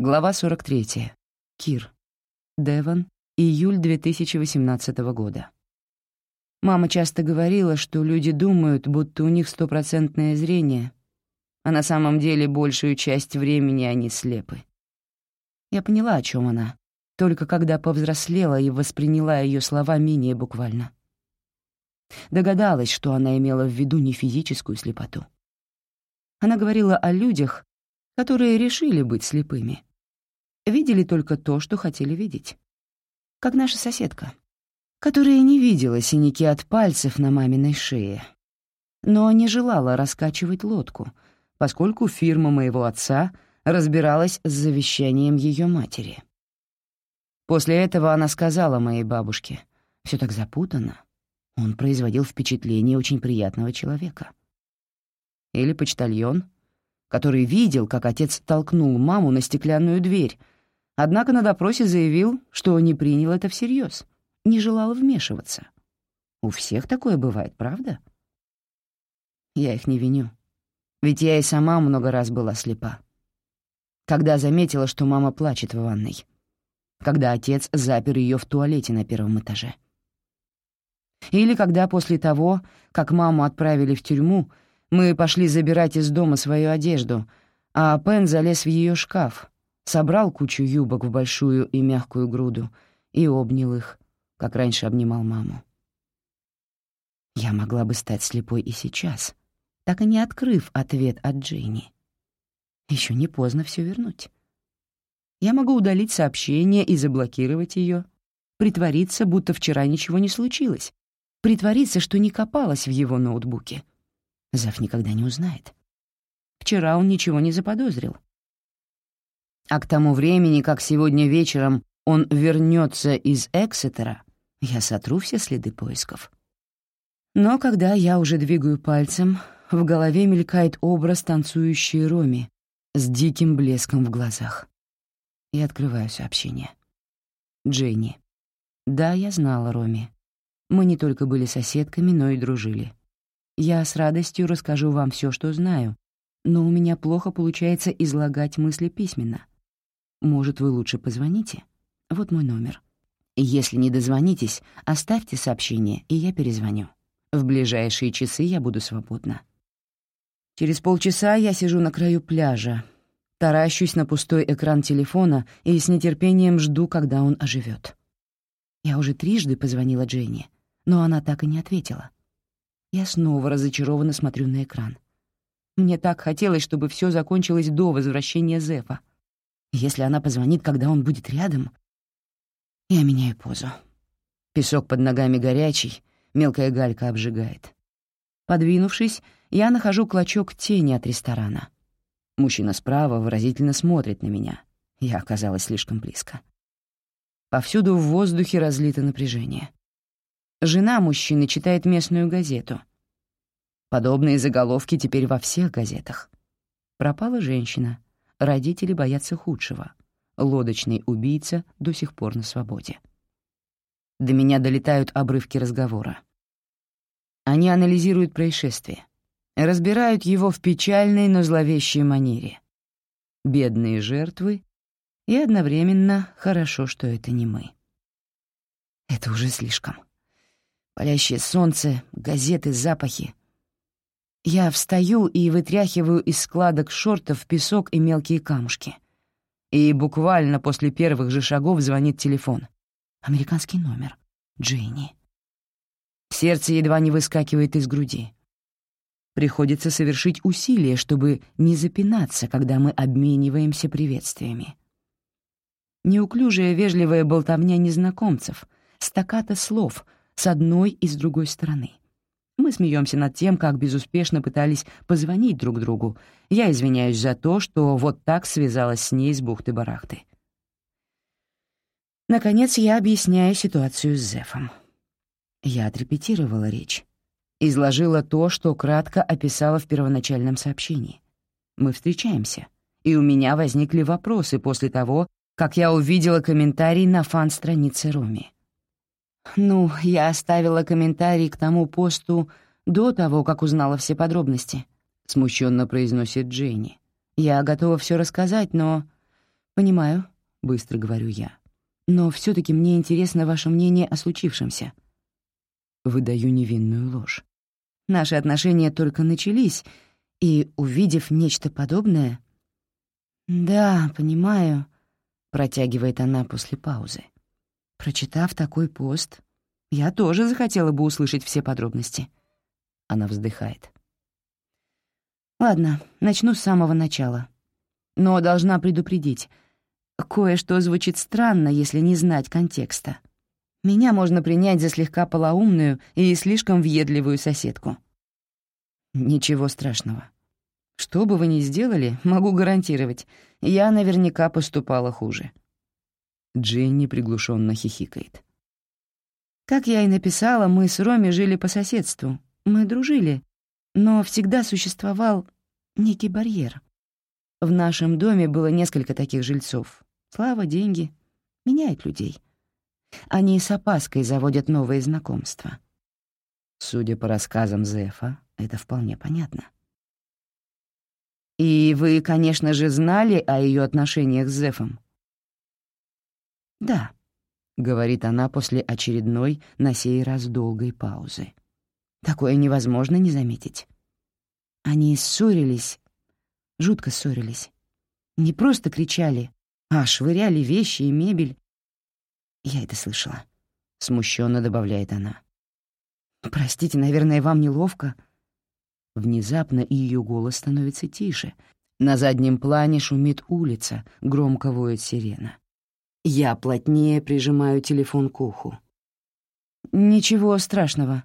Глава 43. Кир. Девон. Июль 2018 года. Мама часто говорила, что люди думают, будто у них стопроцентное зрение, а на самом деле большую часть времени они слепы. Я поняла, о чем она, только когда повзрослела и восприняла ее слова менее буквально. Догадалась, что она имела в виду не физическую слепоту. Она говорила о людях, которые решили быть слепыми — видели только то, что хотели видеть. Как наша соседка, которая не видела синяки от пальцев на маминой шее, но не желала раскачивать лодку, поскольку фирма моего отца разбиралась с завещанием ее матери. После этого она сказала моей бабушке, «Все так запутано. Он производил впечатление очень приятного человека». Или почтальон, который видел, как отец толкнул маму на стеклянную дверь, Однако на допросе заявил, что не принял это всерьез, не желал вмешиваться. У всех такое бывает, правда? Я их не виню. Ведь я и сама много раз была слепа. Когда заметила, что мама плачет в ванной. Когда отец запер ее в туалете на первом этаже. Или когда после того, как маму отправили в тюрьму, мы пошли забирать из дома свою одежду, а Пен залез в ее шкаф, собрал кучу юбок в большую и мягкую груду и обнял их, как раньше обнимал маму. Я могла бы стать слепой и сейчас, так и не открыв ответ от Джейни. Еще не поздно все вернуть. Я могу удалить сообщение и заблокировать ее, притвориться, будто вчера ничего не случилось, притвориться, что не копалась в его ноутбуке. Зав никогда не узнает. Вчера он ничего не заподозрил, а к тому времени, как сегодня вечером он вернется из Эксетера, я сотру все следы поисков. Но когда я уже двигаю пальцем, в голове мелькает образ танцующей Роми с диким блеском в глазах. И открываю сообщение. Дженни. Да, я знала Роми. Мы не только были соседками, но и дружили. Я с радостью расскажу вам все, что знаю, но у меня плохо получается излагать мысли письменно. Может, вы лучше позвоните? Вот мой номер. Если не дозвонитесь, оставьте сообщение, и я перезвоню. В ближайшие часы я буду свободна. Через полчаса я сижу на краю пляжа, таращусь на пустой экран телефона и с нетерпением жду, когда он оживет. Я уже трижды позвонила Дженни, но она так и не ответила. Я снова разочарованно смотрю на экран. Мне так хотелось, чтобы все закончилось до возвращения Зефа. Если она позвонит, когда он будет рядом, я меняю позу. Песок под ногами горячий, мелкая галька обжигает. Подвинувшись, я нахожу клочок тени от ресторана. Мужчина справа выразительно смотрит на меня. Я оказалась слишком близко. Повсюду в воздухе разлито напряжение. Жена мужчины читает местную газету. Подобные заголовки теперь во всех газетах. Пропала женщина — Родители боятся худшего. Лодочный убийца до сих пор на свободе. До меня долетают обрывки разговора. Они анализируют происшествие, разбирают его в печальной, но зловещей манере. Бедные жертвы, и одновременно хорошо, что это не мы. Это уже слишком. Палящее солнце, газеты, запахи. Я встаю и вытряхиваю из складок шортов песок и мелкие камушки. И буквально после первых же шагов звонит телефон. Американский номер. Джейни. Сердце едва не выскакивает из груди. Приходится совершить усилие, чтобы не запинаться, когда мы обмениваемся приветствиями. Неуклюжая вежливая болтовня незнакомцев, стаката слов с одной и с другой стороны — мы смеемся над тем, как безуспешно пытались позвонить друг другу. Я извиняюсь за то, что вот так связалась с ней с бухты-барахты. Наконец, я объясняю ситуацию с Зефом. Я отрепетировала речь. Изложила то, что кратко описала в первоначальном сообщении. Мы встречаемся, и у меня возникли вопросы после того, как я увидела комментарий на фан-странице Роми. Ну, я оставила комментарий к тому посту до того, как узнала все подробности, смущенно произносит Дженни. Я готова все рассказать, но «Понимаю», — быстро говорю я. «Но все таки мне интересно ваше мнение о случившемся». Выдаю невинную ложь. Наши отношения только начались, и, увидев нечто подобное... «Да, понимаю», — протягивает она после паузы. Прочитав такой пост, я тоже захотела бы услышать все подробности. Она вздыхает. Ладно, начну с самого начала. Но должна предупредить. Кое-что звучит странно, если не знать контекста. Меня можно принять за слегка полоумную и слишком въедливую соседку. Ничего страшного. Что бы вы ни сделали, могу гарантировать, я наверняка поступала хуже. Дженни приглушенно хихикает. Как я и написала, мы с Роми жили по соседству. Мы дружили, но всегда существовал некий барьер. В нашем доме было несколько таких жильцов. Слава, деньги меняют людей. Они с опаской заводят новые знакомства. Судя по рассказам Зефа, это вполне понятно. «И вы, конечно же, знали о ее отношениях с Зефом?» «Да», — говорит она после очередной, на сей раз долгой паузы. «Такое невозможно не заметить. Они ссорились, жутко ссорились. Не просто кричали, а швыряли вещи и мебель. Я это слышала», — смущенно добавляет она. «Простите, наверное, вам неловко?» Внезапно ее голос становится тише. На заднем плане шумит улица, громко воет сирена. Я плотнее прижимаю телефон к уху. «Ничего страшного».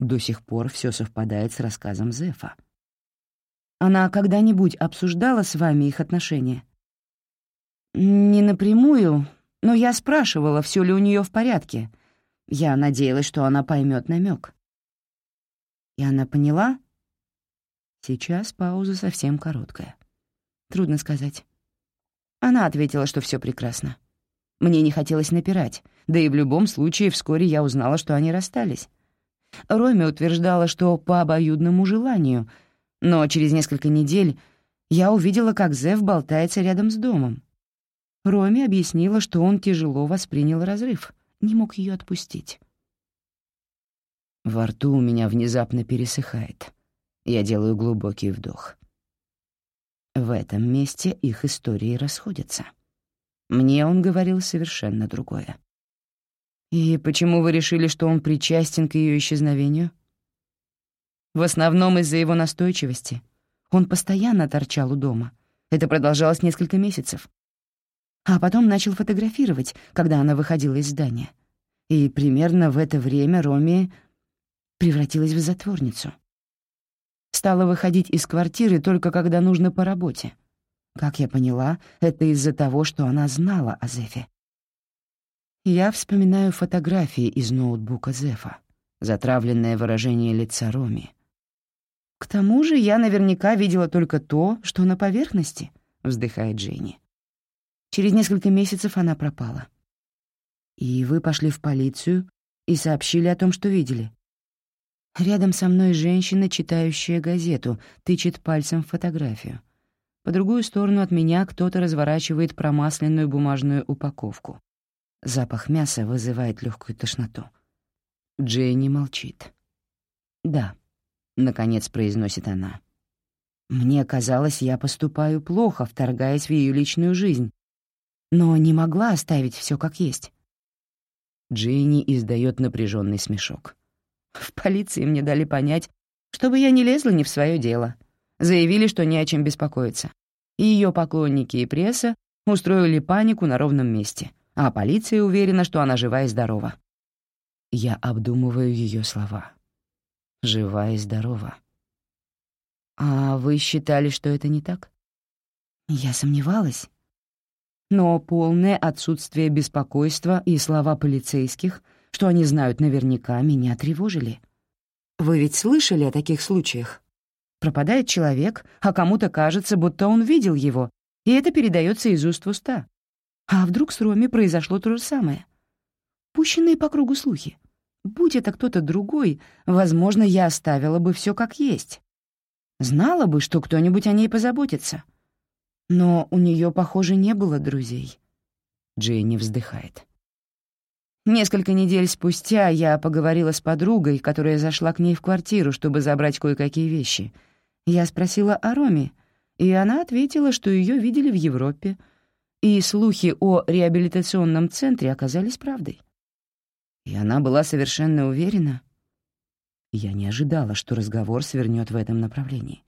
До сих пор все совпадает с рассказом Зефа. «Она когда-нибудь обсуждала с вами их отношения?» «Не напрямую, но я спрашивала, все ли у нее в порядке. Я надеялась, что она поймет намек. И она поняла? Сейчас пауза совсем короткая. Трудно сказать. Она ответила, что все прекрасно. Мне не хотелось напирать, да и в любом случае вскоре я узнала, что они расстались. Роми утверждала, что по обоюдному желанию, но через несколько недель я увидела, как Зев болтается рядом с домом. Роми объяснила, что он тяжело воспринял разрыв, не мог ее отпустить. Во рту у меня внезапно пересыхает. Я делаю глубокий вдох. В этом месте их истории расходятся. Мне он говорил совершенно другое. «И почему вы решили, что он причастен к ее исчезновению?» «В основном из-за его настойчивости. Он постоянно торчал у дома. Это продолжалось несколько месяцев. А потом начал фотографировать, когда она выходила из здания. И примерно в это время Роми превратилась в затворницу. Стала выходить из квартиры только когда нужно по работе. Как я поняла, это из-за того, что она знала о Зефе. Я вспоминаю фотографии из ноутбука Зефа, затравленное выражение лица Роми. «К тому же я наверняка видела только то, что на поверхности», — вздыхает Дженни. Через несколько месяцев она пропала. «И вы пошли в полицию и сообщили о том, что видели?» Рядом со мной женщина, читающая газету, тычет пальцем в фотографию. По другую сторону от меня кто-то разворачивает промасленную бумажную упаковку. Запах мяса вызывает легкую тошноту. Дженни молчит. «Да», — наконец произносит она. «Мне казалось, я поступаю плохо, вторгаясь в ее личную жизнь, но не могла оставить все как есть». Дженни издает напряженный смешок. В полиции мне дали понять, чтобы я не лезла не в свое дело. Заявили, что не о чем беспокоиться. И ее поклонники и пресса устроили панику на ровном месте, а полиция уверена, что она жива и здорова. Я обдумываю ее слова. Жива и здорова. А вы считали, что это не так? Я сомневалась. Но полное отсутствие беспокойства и слова полицейских — что они знают наверняка, меня тревожили. Вы ведь слышали о таких случаях? Пропадает человек, а кому-то кажется, будто он видел его, и это передается из уст в уста. А вдруг с Роми произошло то же самое? Пущенные по кругу слухи. Будь это кто-то другой, возможно, я оставила бы все как есть. Знала бы, что кто-нибудь о ней позаботится. Но у нее, похоже, не было друзей. Дженни вздыхает. Несколько недель спустя я поговорила с подругой, которая зашла к ней в квартиру, чтобы забрать кое-какие вещи. Я спросила о Роме, и она ответила, что ее видели в Европе, и слухи о реабилитационном центре оказались правдой. И она была совершенно уверена. Я не ожидала, что разговор свернет в этом направлении.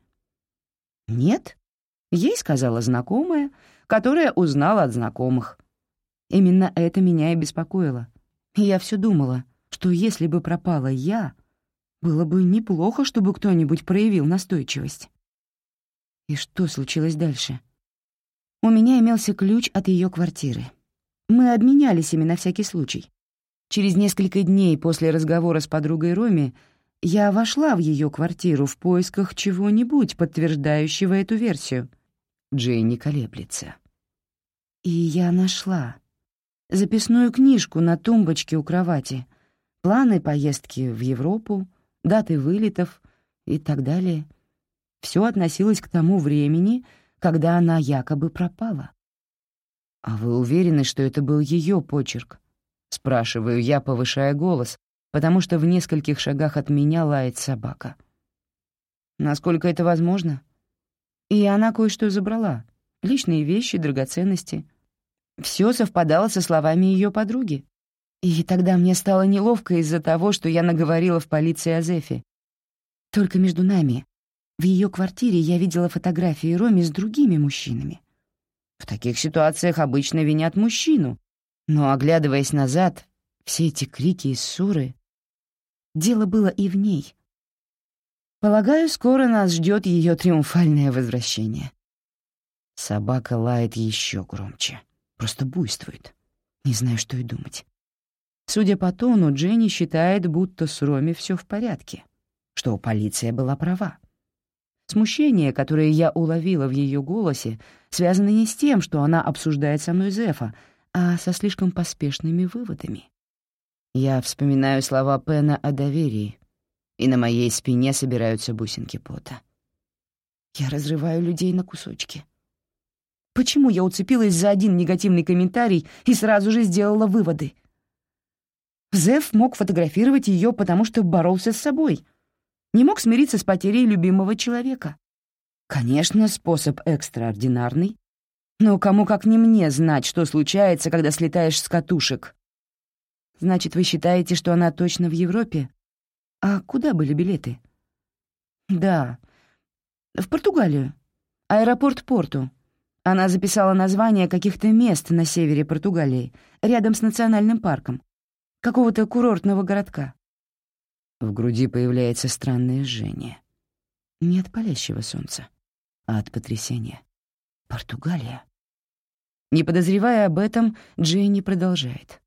«Нет», — ей сказала знакомая, которая узнала от знакомых. Именно это меня и беспокоило — я все думала, что если бы пропала я, было бы неплохо, чтобы кто-нибудь проявил настойчивость. И что случилось дальше? У меня имелся ключ от ее квартиры. Мы обменялись ими на всякий случай. Через несколько дней после разговора с подругой Роми я вошла в ее квартиру в поисках чего-нибудь, подтверждающего эту версию. Джейни колеблется. И я нашла записную книжку на тумбочке у кровати, планы поездки в Европу, даты вылетов и так далее. Все относилось к тому времени, когда она якобы пропала. «А вы уверены, что это был ее почерк?» — спрашиваю я, повышая голос, потому что в нескольких шагах от меня лает собака. Насколько это возможно? И она кое-что забрала. Личные вещи, драгоценности — все совпадало со словами ее подруги. И тогда мне стало неловко из-за того, что я наговорила в полиции о Зефе. Только между нами. В ее квартире я видела фотографии Роми с другими мужчинами. В таких ситуациях обычно винят мужчину. Но, оглядываясь назад, все эти крики и ссоры... Дело было и в ней. Полагаю, скоро нас ждет ее триумфальное возвращение. Собака лает еще громче просто буйствует. Не знаю, что и думать. Судя по тону, Дженни считает, будто с Роми все в порядке, что полиция была права. Смущение, которое я уловила в ее голосе, связано не с тем, что она обсуждает со мной Зефа, а со слишком поспешными выводами. Я вспоминаю слова Пена о доверии, и на моей спине собираются бусинки пота. Я разрываю людей на кусочки. Почему я уцепилась за один негативный комментарий и сразу же сделала выводы? Зев мог фотографировать ее, потому что боролся с собой. Не мог смириться с потерей любимого человека. Конечно, способ экстраординарный. Но кому как не мне знать, что случается, когда слетаешь с катушек. Значит, вы считаете, что она точно в Европе? А куда были билеты? Да, в Португалию. Аэропорт Порту. Она записала названия каких-то мест на севере Португалии, рядом с национальным парком, какого-то курортного городка. В груди появляется странное жжение. Не от палящего солнца, а от потрясения. Португалия. Не подозревая об этом, Джейни продолжает.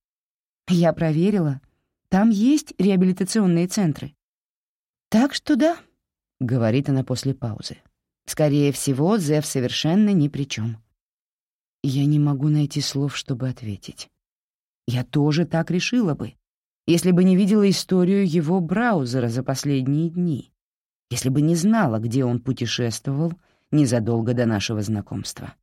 «Я проверила. Там есть реабилитационные центры». «Так что да», — говорит она после паузы. Скорее всего, Зев совершенно ни при чем. Я не могу найти слов, чтобы ответить. Я тоже так решила бы, если бы не видела историю его браузера за последние дни, если бы не знала, где он путешествовал незадолго до нашего знакомства.